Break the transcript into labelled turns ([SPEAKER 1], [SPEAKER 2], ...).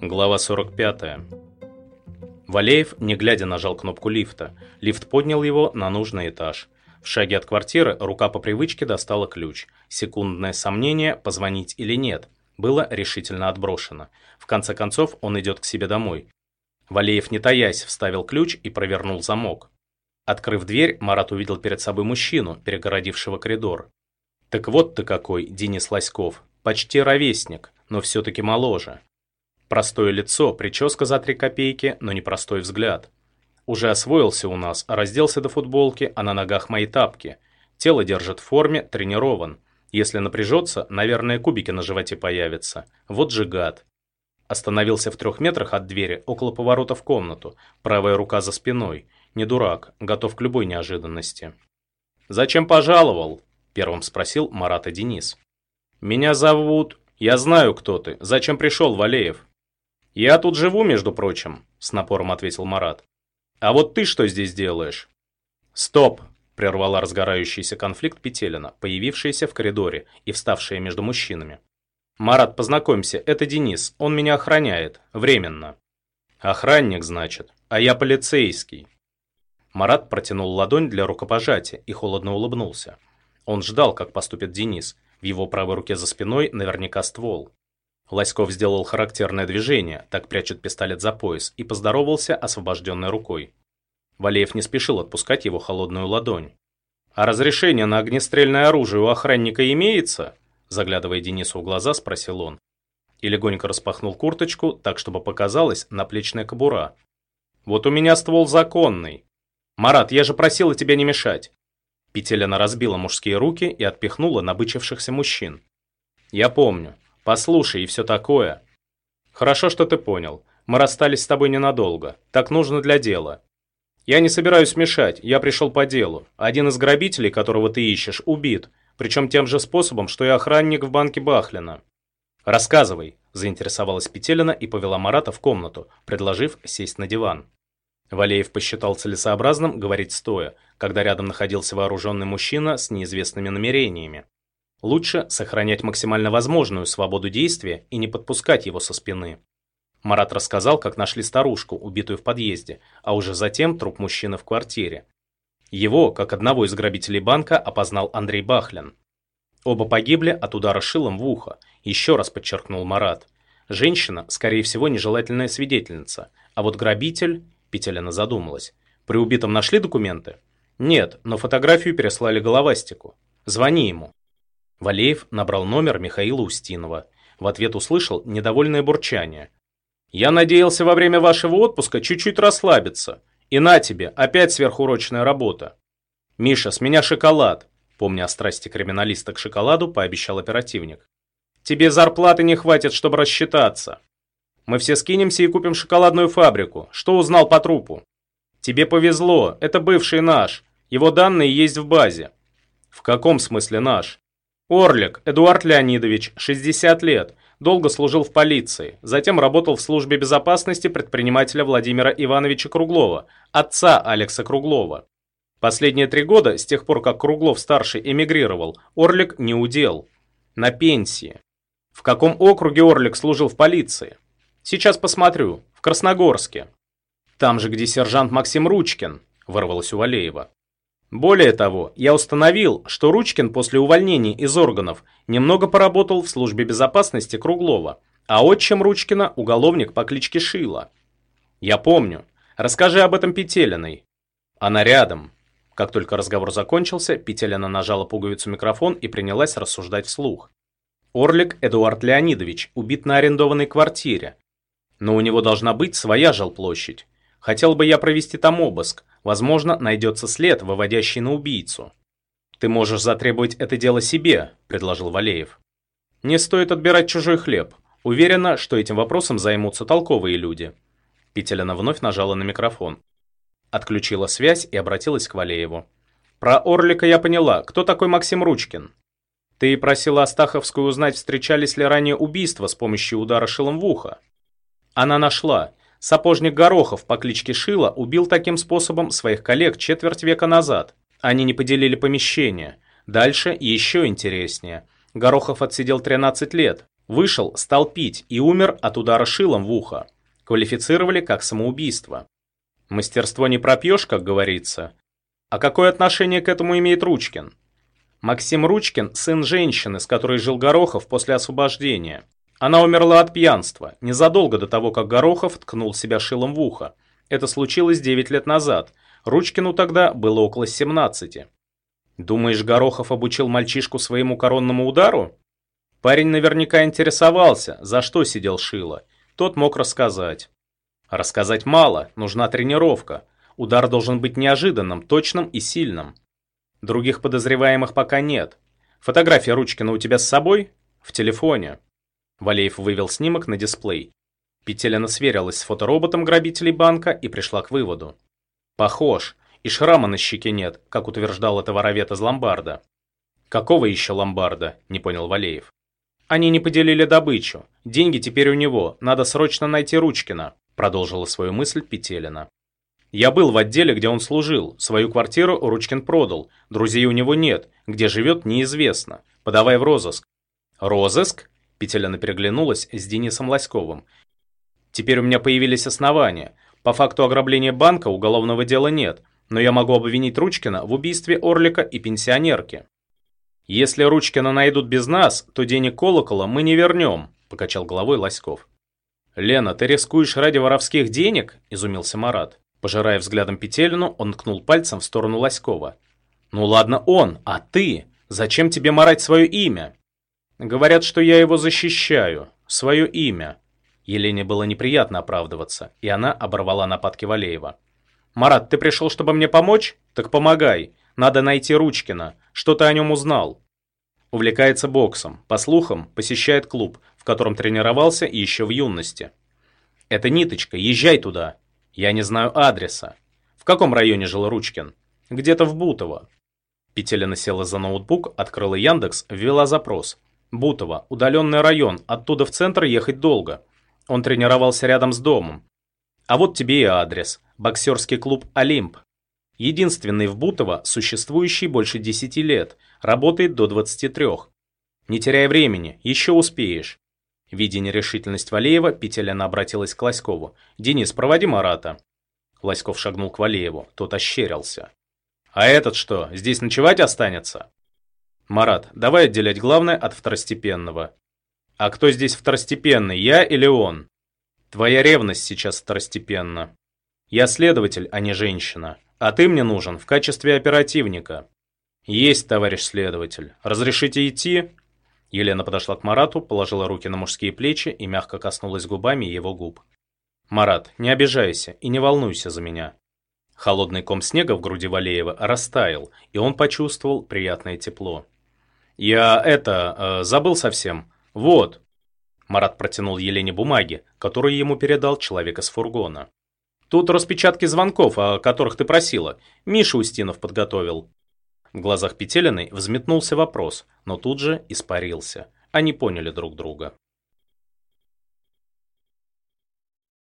[SPEAKER 1] Глава 45. Валеев, не глядя, нажал кнопку лифта. Лифт поднял его на нужный этаж. В шаге от квартиры рука по привычке достала ключ. Секундное сомнение, позвонить или нет, было решительно отброшено. В конце концов, он идет к себе домой. Валеев, не таясь, вставил ключ и провернул замок. Открыв дверь, Марат увидел перед собой мужчину, перегородившего коридор. Так вот ты какой, Денис Лоськов. Почти ровесник, но все-таки моложе. Простое лицо, прическа за три копейки, но непростой взгляд. Уже освоился у нас, разделся до футболки, а на ногах мои тапки. Тело держит в форме, тренирован. Если напряжется, наверное, кубики на животе появятся. Вот же гад. Остановился в трех метрах от двери, около поворота в комнату. Правая рука за спиной. Не дурак, готов к любой неожиданности. «Зачем пожаловал?» – первым спросил Марата Денис. «Меня зовут... Я знаю, кто ты. Зачем пришел, Валеев?» «Я тут живу, между прочим», — с напором ответил Марат. «А вот ты что здесь делаешь?» «Стоп!» — прервала разгорающийся конфликт Петелина, появившаяся в коридоре и вставшая между мужчинами. «Марат, познакомься, это Денис, он меня охраняет, временно». «Охранник, значит, а я полицейский». Марат протянул ладонь для рукопожатия и холодно улыбнулся. Он ждал, как поступит Денис. В его правой руке за спиной наверняка ствол. Лоськов сделал характерное движение, так прячет пистолет за пояс, и поздоровался освобожденной рукой. Валеев не спешил отпускать его холодную ладонь. «А разрешение на огнестрельное оружие у охранника имеется?» Заглядывая Денису в глаза, спросил он. И легонько распахнул курточку, так, чтобы показалась наплечная кобура. «Вот у меня ствол законный. Марат, я же просила тебя не мешать». Петелина разбила мужские руки и отпихнула набычившихся мужчин. «Я помню. Послушай и все такое. Хорошо, что ты понял. Мы расстались с тобой ненадолго. Так нужно для дела. Я не собираюсь мешать, я пришел по делу. Один из грабителей, которого ты ищешь, убит. Причем тем же способом, что и охранник в банке Бахлина. Рассказывай, заинтересовалась Петелина и повела Марата в комнату, предложив сесть на диван. Валеев посчитал целесообразным говорить стоя, когда рядом находился вооруженный мужчина с неизвестными намерениями. Лучше сохранять максимально возможную свободу действия и не подпускать его со спины. Марат рассказал, как нашли старушку, убитую в подъезде, а уже затем труп мужчины в квартире. Его, как одного из грабителей банка, опознал Андрей Бахлин. Оба погибли от удара шилом в ухо, еще раз подчеркнул Марат. Женщина, скорее всего, нежелательная свидетельница, а вот грабитель, Петелина задумалась. При убитом нашли документы? Нет, но фотографию переслали головастику. Звони ему. Валеев набрал номер Михаила Устинова. В ответ услышал недовольное бурчание. «Я надеялся во время вашего отпуска чуть-чуть расслабиться. И на тебе, опять сверхурочная работа. Миша, с меня шоколад!» Помня о страсти криминалиста к шоколаду, пообещал оперативник. «Тебе зарплаты не хватит, чтобы рассчитаться. Мы все скинемся и купим шоколадную фабрику. Что узнал по трупу?» «Тебе повезло, это бывший наш. Его данные есть в базе». «В каком смысле наш?» Орлик Эдуард Леонидович, 60 лет, долго служил в полиции, затем работал в службе безопасности предпринимателя Владимира Ивановича Круглова, отца Алекса Круглова. Последние три года, с тех пор как Круглов-старший эмигрировал, Орлик не удел. На пенсии. В каком округе Орлик служил в полиции? Сейчас посмотрю. В Красногорске. Там же, где сержант Максим Ручкин, вырвалось у Валеева. Более того, я установил, что Ручкин после увольнения из органов немного поработал в службе безопасности Круглова, а отчим Ручкина – уголовник по кличке Шила. Я помню. Расскажи об этом Петелиной. Она рядом. Как только разговор закончился, Петелина нажала пуговицу микрофон и принялась рассуждать вслух. Орлик Эдуард Леонидович убит на арендованной квартире. Но у него должна быть своя жилплощадь. Хотел бы я провести там обыск, Возможно, найдется след, выводящий на убийцу. «Ты можешь затребовать это дело себе», – предложил Валеев. «Не стоит отбирать чужой хлеб. Уверена, что этим вопросом займутся толковые люди». Петелина вновь нажала на микрофон. Отключила связь и обратилась к Валееву. «Про Орлика я поняла. Кто такой Максим Ручкин?» «Ты просила Астаховскую узнать, встречались ли ранее убийства с помощью удара шилом в ухо?» «Она нашла. Сапожник Горохов по кличке Шила убил таким способом своих коллег четверть века назад. Они не поделили помещение. Дальше еще интереснее. Горохов отсидел 13 лет. Вышел, стал пить и умер от удара шилом в ухо. Квалифицировали как самоубийство. Мастерство не пропьешь, как говорится. А какое отношение к этому имеет Ручкин? Максим Ручкин – сын женщины, с которой жил Горохов после освобождения. Она умерла от пьянства, незадолго до того, как Горохов ткнул себя шилом в ухо. Это случилось 9 лет назад. Ручкину тогда было около 17. Думаешь, Горохов обучил мальчишку своему коронному удару? Парень наверняка интересовался, за что сидел Шило. Тот мог рассказать. Рассказать мало, нужна тренировка. Удар должен быть неожиданным, точным и сильным. Других подозреваемых пока нет. Фотография Ручкина у тебя с собой? В телефоне. Валеев вывел снимок на дисплей. Петелина сверилась с фотороботом грабителей банка и пришла к выводу. Похож. И шрама на щеке нет, как утверждал это воровет из ломбарда. Какого еще ломбарда? Не понял Валеев. Они не поделили добычу. Деньги теперь у него. Надо срочно найти Ручкина, продолжила свою мысль Петелина. Я был в отделе, где он служил. Свою квартиру Ручкин продал. Друзей у него нет. Где живет, неизвестно. Подавай в розыск. Розыск? Петелина переглянулась с Денисом Лоськовым. Теперь у меня появились основания. По факту ограбления банка уголовного дела нет, но я могу обвинить Ручкина в убийстве Орлика и пенсионерки. «Если Ручкина найдут без нас, то денег колокола мы не вернем», – покачал головой Лоськов. «Лена, ты рискуешь ради воровских денег?» – изумился Марат. Пожирая взглядом Петелину, он ткнул пальцем в сторону Лоськова. «Ну ладно он, а ты? Зачем тебе марать свое имя?» «Говорят, что я его защищаю. Свое имя». Елене было неприятно оправдываться, и она оборвала нападки Валеева. «Марат, ты пришел, чтобы мне помочь? Так помогай. Надо найти Ручкина. Что ты о нем узнал?» Увлекается боксом. По слухам, посещает клуб, в котором тренировался и еще в юности. «Это ниточка, езжай туда. Я не знаю адреса. В каком районе жил Ручкин? Где-то в Бутово». Петелина села за ноутбук, открыла Яндекс, ввела запрос. «Бутово, удаленный район, оттуда в центр ехать долго». Он тренировался рядом с домом. А вот тебе и адрес. Боксерский клуб «Олимп». Единственный в Бутово, существующий больше 10 лет, работает до 23. Не теряй времени, еще успеешь. Видя нерешительность Валеева, Петеляна обратилась к Лоськову. «Денис, проводи Марата». Лоськов шагнул к Валееву, тот ощерился. «А этот что, здесь ночевать останется?» «Марат, давай отделять главное от второстепенного. А кто здесь второстепенный, я или он? Твоя ревность сейчас второстепенна. Я следователь, а не женщина. А ты мне нужен в качестве оперативника. Есть, товарищ следователь. Разрешите идти? Елена подошла к Марату, положила руки на мужские плечи и мягко коснулась губами его губ. «Марат, не обижайся и не волнуйся за меня». Холодный ком снега в груди Валеева растаял, и он почувствовал приятное тепло. «Я это... Э, забыл совсем. «Вот». Марат протянул Елене бумаги, которые ему передал человек из фургона. «Тут распечатки звонков, о которых ты просила. Миша Устинов подготовил». В глазах Петелиной взметнулся вопрос, но тут же испарился. Они поняли друг друга.